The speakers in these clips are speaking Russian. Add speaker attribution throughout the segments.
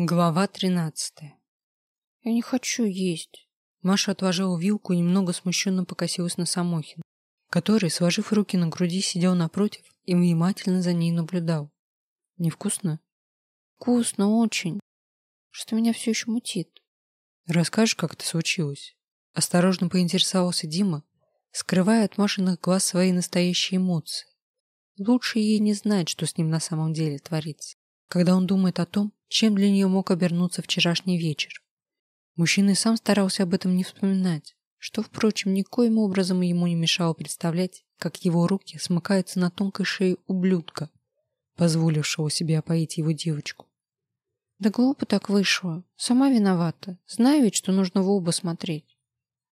Speaker 1: Глава тринадцатая.
Speaker 2: Я не хочу есть.
Speaker 1: Маша отложила вилку и немного смущенно покосилась на Самохина, который, сложив руки на груди, сидел напротив и внимательно за ней наблюдал. Невкусно?
Speaker 2: Вкусно очень. Что меня все еще мутит.
Speaker 1: Расскажешь, как это случилось? Осторожно поинтересовался Дима, скрывая от Машиных глаз свои настоящие эмоции. Лучше ей не знать, что с ним на самом деле творится, когда он думает о том, чем для нее мог обернуться вчерашний вечер. Мужчина сам старался об этом не вспоминать, что, впрочем, никоим образом ему не мешало представлять, как его руки смыкаются на тонкой шее ублюдка, позволившего себе опоить его девочку.
Speaker 2: Да глупо так вышло. Сама виновата. Знаю ведь, что нужно в оба смотреть.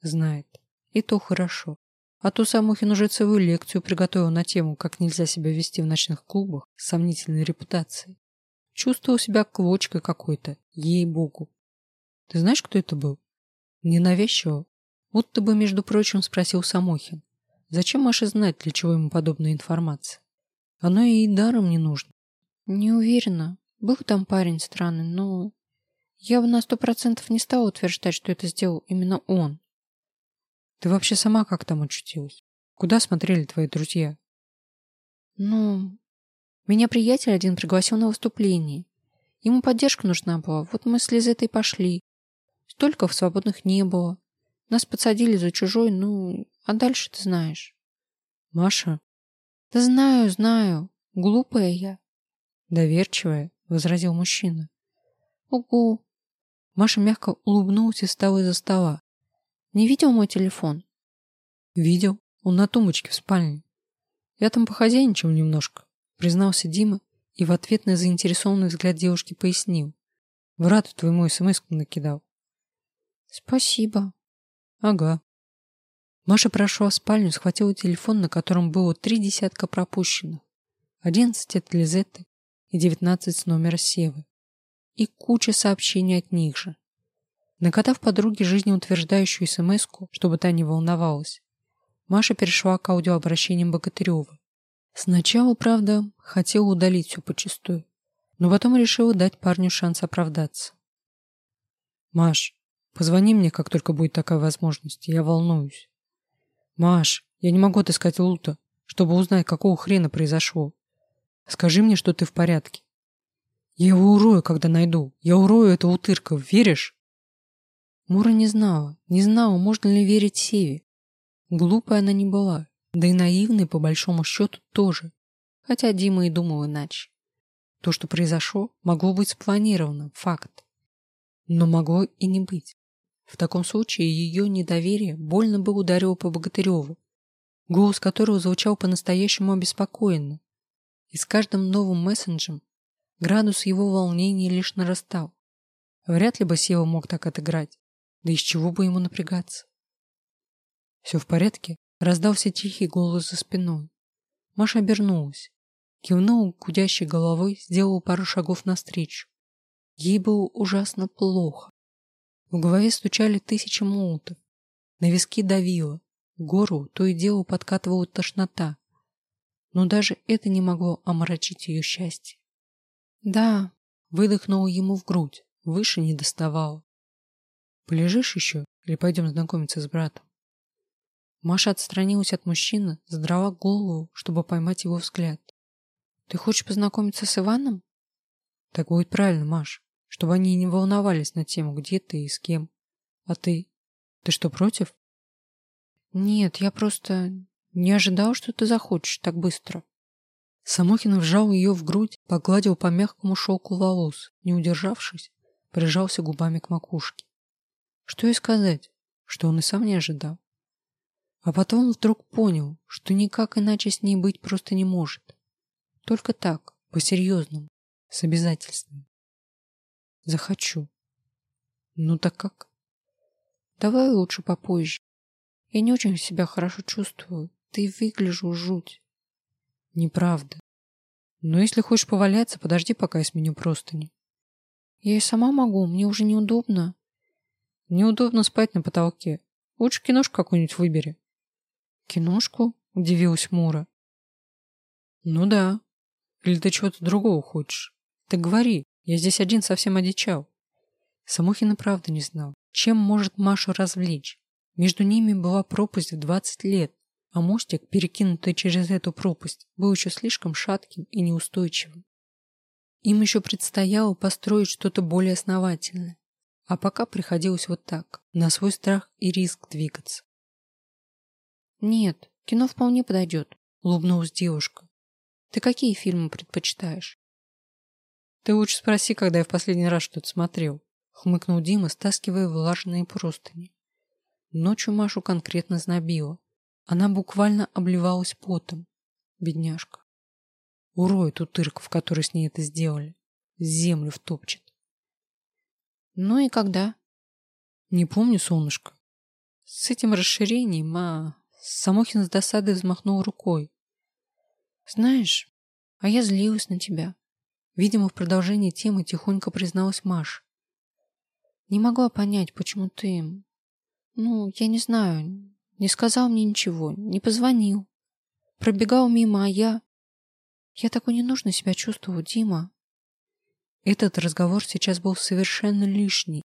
Speaker 1: Знает. И то хорошо. А то Самохин уже целую лекцию приготовил на тему, как нельзя себя вести в ночных клубах с сомнительной репутацией. Чувствовал себя клочкой какой-то, ей-богу. Ты знаешь, кто это был? Ненавязчиво. Вот ты бы, между прочим, спросил Самохин. Зачем Маше знать, для чего ему подобная информация? Оно ей даром не нужно.
Speaker 2: Не уверена. Был там парень странный, но... Я бы на сто процентов не стала утверждать, что это сделал именно он.
Speaker 1: Ты вообще сама как там очутилась? Куда смотрели твои друзья?
Speaker 2: Ну, меня приятель один пригласил на выступление. Ему поддержка нужна была, вот мы с Лизетой пошли. Столько в свободных не было. Нас подсадили за чужой, ну, а дальше ты знаешь.
Speaker 1: Маша?
Speaker 2: Да знаю, знаю. Глупая я.
Speaker 1: Доверчивая, возразил мужчина.
Speaker 2: Угу.
Speaker 1: Маша мягко улыбнулась и встала из-за стола.
Speaker 2: Не видел мой телефон?
Speaker 1: Видел. Он на тумбочке в спальне. Я там похозяйничал немножко признался Дима и в ответ на заинтересованный взгляд девушки пояснил. Врату твоему смс накидал.
Speaker 2: Спасибо.
Speaker 1: Ага. Маша прошла в спальню, схватила телефон, на котором было три десятка пропущенных. Одиннадцать от Лизетты и девятнадцать с номера Севы. И куча сообщений от них же. Накатав подруге жизнеутверждающую смс чтобы та не волновалась, Маша перешла к аудиообращениям Богатырева. Сначала, правда, хотела удалить все почистую, но потом решила дать парню шанс оправдаться. «Маш, позвони мне, как только будет такая возможность, я волнуюсь». «Маш, я не могу отыскать Лута, чтобы узнать, какого хрена произошло. Скажи мне, что ты в порядке. Я его урою, когда найду. Я урою этого утырка, веришь?» Мура не знала, не знала, можно ли верить Севе. Глупая она не была, да и наивный, по большому счету, тоже. Хотя Дима и думал иначе. То, что произошло, могло быть спланировано, факт. Но могло и не быть. В таком случае ее недоверие больно бы ударило по Богатыреву, голос которого звучал по-настоящему обеспокоенно. И с каждым новым мессенджем градус его волнения лишь нарастал. Вряд ли бы Сева мог так отыграть. Да из чего бы ему напрягаться? «Все в порядке?» Раздался тихий голос за спиной. Маша обернулась. Кивнула гудящей головой, сделала пару шагов навстречу. Ей было ужасно плохо. В голове стучали тысячи молотов. На виски давило. Гору то и дело подкатывала тошнота. Но даже это не могло омрачить ее счастье. «Да», — выдохнула ему в грудь, выше не доставала. «Полежишь еще или пойдем знакомиться с братом?» Маша отстранилась от мужчины, задрала голову, чтобы поймать его взгляд. «Ты хочешь познакомиться с Иваном?» «Так будет правильно, Маш, чтобы они не волновались на тему, где ты и с кем. А ты? Ты что, против?» «Нет, я просто не ожидал, что ты захочешь так быстро». Самохин вжал ее в грудь, погладил по мягкому шелку волос, не удержавшись, прижался губами к макушке. Что и сказать, что он и сам не ожидал. А потом вдруг понял, что никак иначе с ней быть просто не может. Только так, по-серьезному, с обязательствами. Захочу. Ну так как? Давай лучше попозже. Я не очень себя хорошо чувствую. Ты выгляжу жуть. Неправда. Но если хочешь поваляться, подожди, пока я сменю простыни. Я и сама могу, мне уже неудобно. Неудобно спать на потолке. Лучше киношку какую-нибудь выбери. Киношку? Удивилась Мура. Ну да. Или ты чего-то другого хочешь? Ты говори, Я здесь один совсем одичал. Самохин и правда не знал, чем может Машу развлечь. Между ними была пропасть в 20 лет, а мостик, перекинутый через эту пропасть, был еще слишком шатким и неустойчивым. Им еще предстояло построить что-то более основательное, а пока приходилось вот так, на свой страх и риск двигаться.
Speaker 2: «Нет, кино вполне подойдет», — улыбнулась девушка. «Ты какие фильмы предпочитаешь?»
Speaker 1: «Ты лучше спроси, когда я в последний раз что-то смотрел», — хмыкнул Дима, стаскивая влажные простыни. Ночью Машу конкретно знобило. Она буквально обливалась потом. Бедняжка. Уроет утырков, которые с ней это сделали. Землю втопчет.
Speaker 2: Ну и когда?
Speaker 1: Не помню, солнышко. С этим расширением, а... Самохин с досадой взмахнул рукой.
Speaker 2: Знаешь, а я злилась на тебя. Видимо, в продолжении темы тихонько призналась Маша. Не могла понять, почему ты... Ну, я не знаю, не сказал мне ничего, не позвонил. Пробегал мимо, а я... Я такой ненужно себя чувствую, Дима.
Speaker 1: Этот разговор сейчас был совершенно лишний.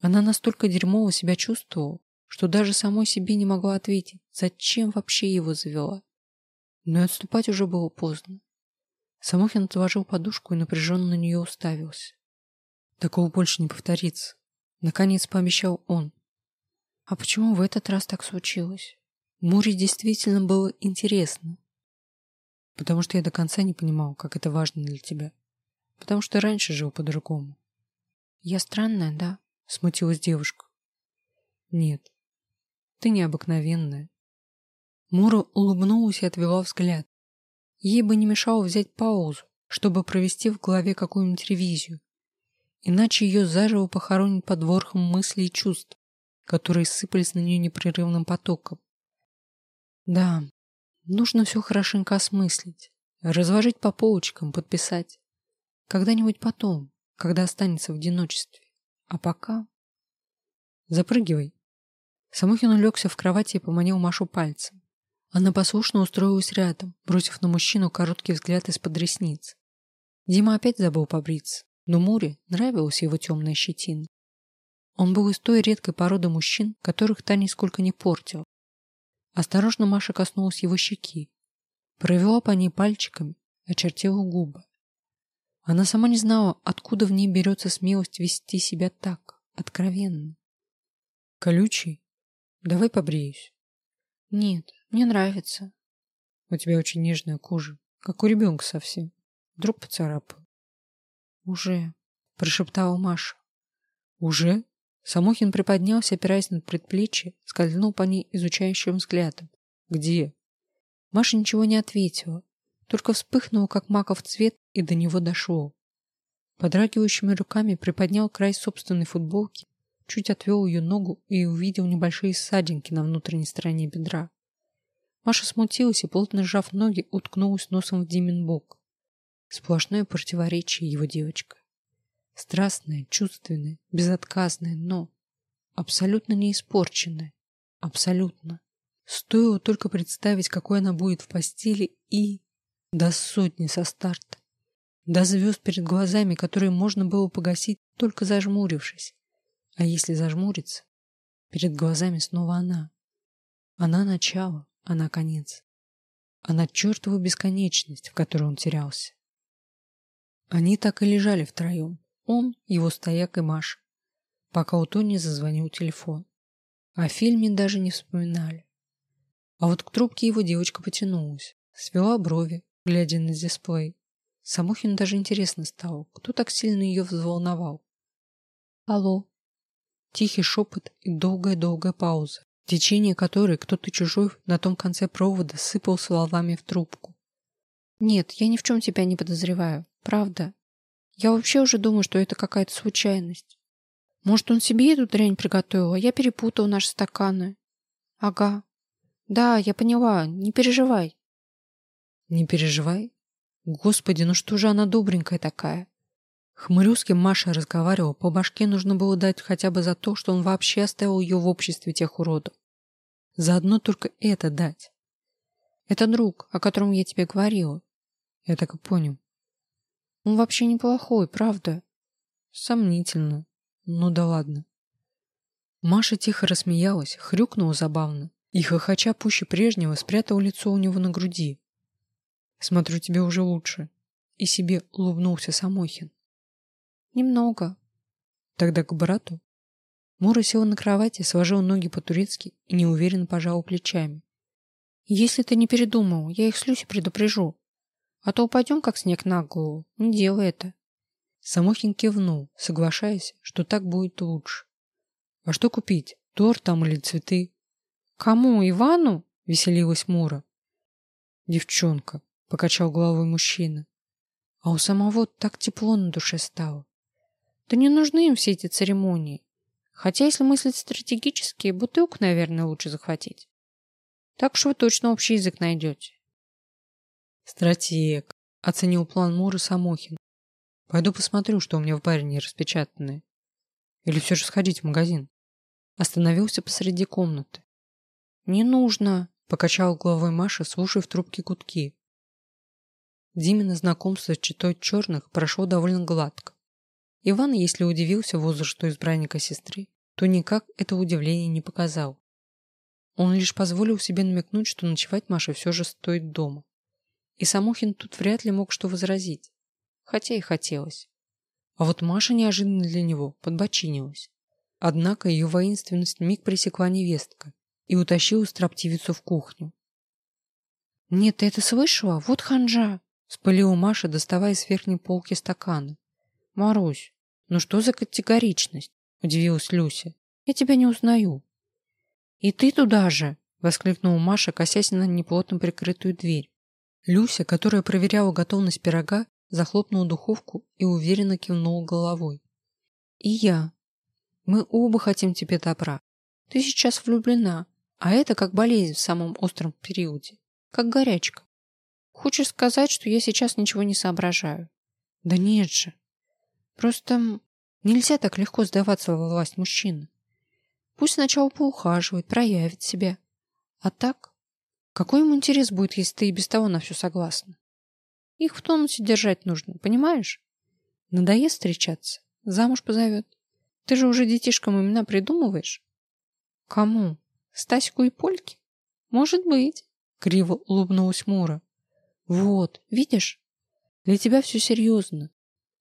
Speaker 1: Она настолько дерьмово себя чувствовала, что даже самой себе не могла ответить, зачем вообще его завела. Но отступать уже было поздно. Самохин отложил подушку и напряженно на нее уставился. Такого больше не повторится. Наконец пообещал он.
Speaker 2: А почему в этот раз так случилось?
Speaker 1: Муре действительно было интересно. Потому что я до конца не понимал, как это важно для тебя. Потому что раньше жил по-другому.
Speaker 2: Я странная, да?
Speaker 1: Смутилась девушка. Нет, ты необыкновенная. Мура улыбнулась и отвела взгляд. Ей бы не мешало взять паузу, чтобы провести в голове какую-нибудь ревизию. Иначе ее заживо похоронит под ворхом мыслей и чувств, которые сыпались на нее непрерывным потоком. Да, нужно все хорошенько осмыслить, разложить по полочкам, подписать. Когда-нибудь потом, когда останется в одиночестве. А пока... Запрыгивай. Самохин улегся в кровати и поманил Машу пальцем. Она послушно устроилась рядом, бросив на мужчину короткий взгляд из-под ресниц. Дима опять забыл побриться, но Муре нравилась его темная щетина. Он был из той редкой породы мужчин, которых та нисколько не портила. Осторожно Маша коснулась его щеки, провела по ней пальчиками, очертила губы. Она сама не знала, откуда в ней берется смелость вести себя так, откровенно. Колючий? Давай побреюсь.
Speaker 2: Нет, мне нравится.
Speaker 1: У тебя очень нежная кожа, как у ребенка совсем. Вдруг поцарапаю.
Speaker 2: Уже, прошептала Маша.
Speaker 1: Уже? Самохин приподнялся, опираясь на предплечье, скользнул по ней изучающим взглядом. Где? Маша ничего не ответила, только вспыхнула, как маков цвет, и до него дошло. Подрагивающими руками приподнял край собственной футболки, чуть отвел ее ногу и увидел небольшие ссадинки на внутренней стороне бедра. Маша смутилась и, плотно сжав ноги, уткнулась носом в Димин бок. Сплошное противоречие его девочка. Страстная, чувственная, безотказная, но абсолютно не испорченная. Абсолютно. Стоило только представить, какой она будет в постели и... До сотни со старта. До звезд перед глазами, которые можно было погасить, только зажмурившись. А если зажмуриться, перед глазами снова она. Она начало, она конец. Она чертова бесконечность, в которой он терялся. Они так и лежали втроем. Он, его стояк и Маша. Пока у Тони зазвонил телефон. О фильме даже не вспоминали. А вот к трубке его девочка потянулась. Свела брови, глядя на дисплей. Самохину даже интересно стало, кто так сильно ее взволновал. «Алло». Тихий шепот и долгая-долгая пауза в течение которой кто-то чужой на том конце провода сыпал словами в трубку.
Speaker 2: «Нет, я ни в чем тебя не подозреваю. Правда. Я вообще уже думаю, что это какая-то случайность. Может, он себе эту дрянь приготовил, а я перепутал наши стаканы. Ага. Да, я поняла. Не переживай».
Speaker 1: «Не переживай? Господи, ну что же она добренькая такая?» Хмырю, с кем Маша разговаривала, по башке нужно было дать хотя бы за то, что он вообще оставил ее в обществе тех уродов. Заодно только это дать.
Speaker 2: Это друг, о котором я тебе говорила.
Speaker 1: Я так и понял.
Speaker 2: Он вообще неплохой, правда.
Speaker 1: Сомнительно. Ну да ладно. Маша тихо рассмеялась, хрюкнула забавно и, хохоча пуще прежнего, спрятала лицо у него на груди. «Смотрю, тебе уже лучше». И себе улыбнулся Самохин.
Speaker 2: «Немного».
Speaker 1: Тогда к брату. Мура села на кровати, сложила ноги по-турецки и неуверенно пожала плечами.
Speaker 2: «Если ты не передумал, я их с Люси предупрежу. А то упадем, как снег на голову. Не делай это».
Speaker 1: Самохин кивнул, соглашаясь, что так будет лучше. А что купить? Торт там или цветы?
Speaker 2: Кому? Ивану?
Speaker 1: Веселилась Мура. Девчонка, покачал головой мужчина. А у самого так тепло на душе стало.
Speaker 2: Да не нужны им все эти церемонии. Хотя, если мыслить стратегически, бутылку, наверное, лучше захватить. Так что вы точно общий язык найдете.
Speaker 1: Стратег, оценил план Муры Самохин. Пойду посмотрю, что у меня в баре не распечатанное. Или все же сходить в магазин. Остановился посреди комнаты.
Speaker 2: «Не нужно», —
Speaker 1: покачал головой Маша, слушая в трубке гудки. Димина знакомство с читой черных прошло довольно гладко. Иван, если удивился возрасту избранника сестры, то никак это удивление не показал. Он лишь позволил себе намекнуть, что ночевать Маше все же стоит дома. И Самохин тут вряд ли мог что возразить, хотя и хотелось. А вот Маша неожиданно для него подбочинилась. Однако ее воинственность миг пресекла невестка и утащила строптивицу в кухню.
Speaker 2: «Нет, ты это слышала? Вот ханжа!» — спылила Маша, доставая с верхней полки стаканы. «Марусь, ну что за категоричность?» — удивилась Люся. «Я тебя не узнаю». «И ты туда же!» — воскликнула Маша, косясь на неплотно прикрытую дверь.
Speaker 1: Люся, которая проверяла готовность пирога, захлопнула духовку и уверенно кивнула головой.
Speaker 2: «И я», мы оба хотим тебе добра. Ты сейчас влюблена, а это как болезнь в самом остром периоде, как горячка. Хочешь сказать, что я сейчас ничего не соображаю? Да нет же. Просто нельзя так легко сдаваться во власть мужчины. Пусть сначала поухаживает, проявит себя. А так, какой ему интерес будет, если ты и без того на все согласна? Их в тонусе держать нужно, понимаешь? Надоест встречаться, замуж позовет. Ты же уже детишкам имена придумываешь? Кому? Стаську и Польке? Может быть. Криво улыбнулась Мура. Вот, видишь? Для тебя все серьезно.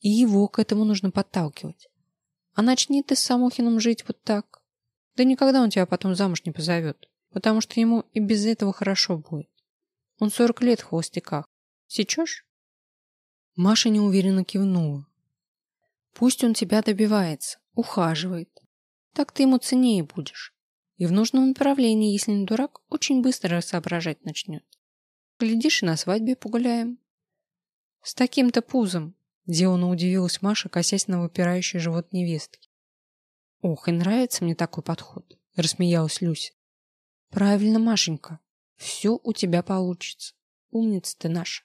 Speaker 2: И его к этому нужно подталкивать. А начни ты с Самохиным жить вот так. Да никогда он тебя потом замуж не позовет, потому что ему и без этого хорошо будет. Он сорок лет в холостяках. Сечешь?
Speaker 1: Маша неуверенно кивнула.
Speaker 2: Пусть он тебя добивается, ухаживает. Так ты ему ценнее будешь. И в нужном направлении, если не дурак, очень быстро соображать начнет. Глядишь, и на свадьбе погуляем. С таким-то пузом,
Speaker 1: деланно удивилась Маша, косясь на выпирающий живот невестки.
Speaker 2: Ох, и нравится мне такой подход, рассмеялась Люся. Правильно, Машенька, все у тебя получится. Умница ты наша.